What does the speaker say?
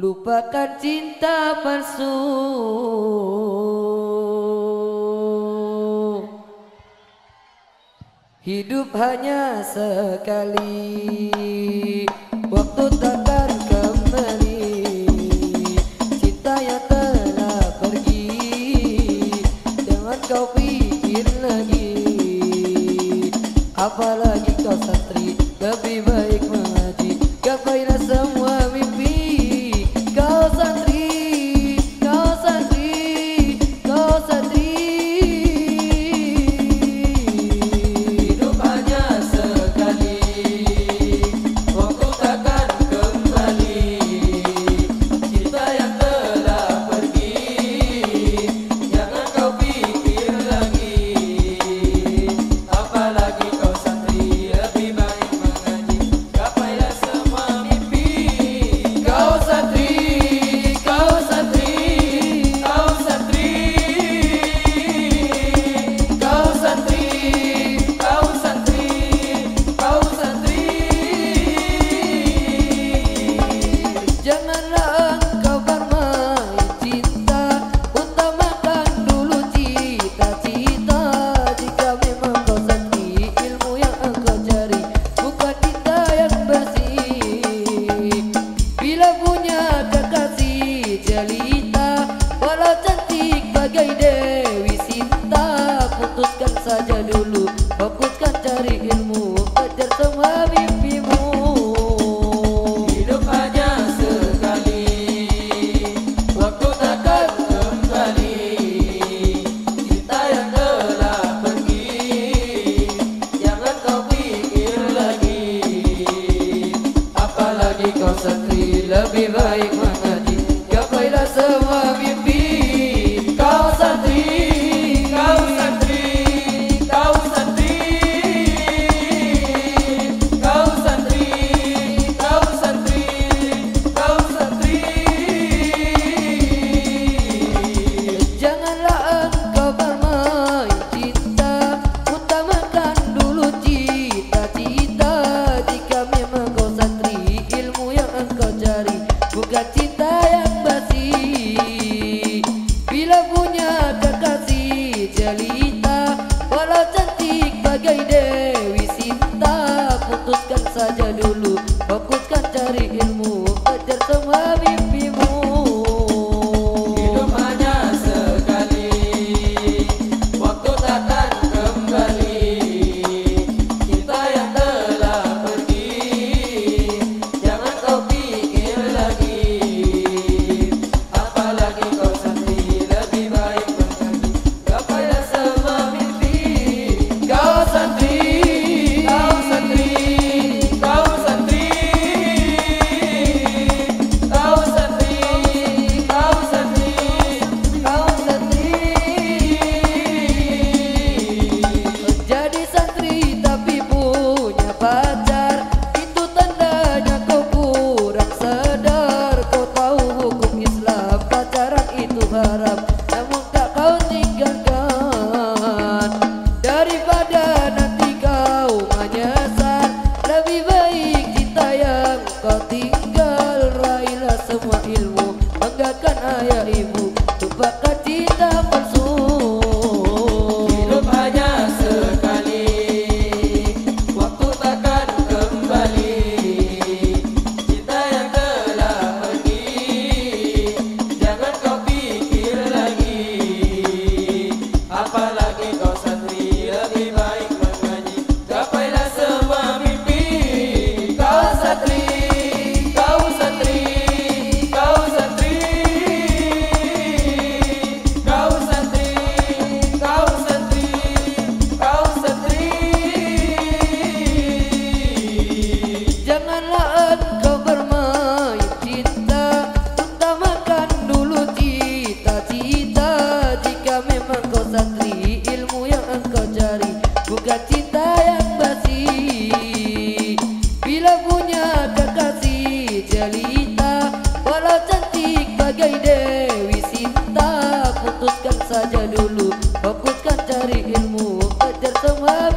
Lupakan cinta palsu. Hidup hanya sekali. Waktu takkan kembali. Cinta yang telah pergi. Jangan kau pikir lagi. Apalagi kau santri Lebih baik jelita Walau cantik bagai Dewi Sinta Putuskan saja dulu. Fokuskan cari ilmu Kejar semua mimpimu. Hidup hanya sekali Waktu takkan kembali. Cinta yang telah pergi Jangan kau pikir lagi. Apalagi kau sendiri Lebih baik mengerti Basava semua ilmu Banggakan ayah ibu Tumpahkan cinta sayang basi. Bila punya kekasih jelita Walau cantik bagai Dewi Sinta Putuskan saja dulu Fokuskan cari ilmu Kejar semua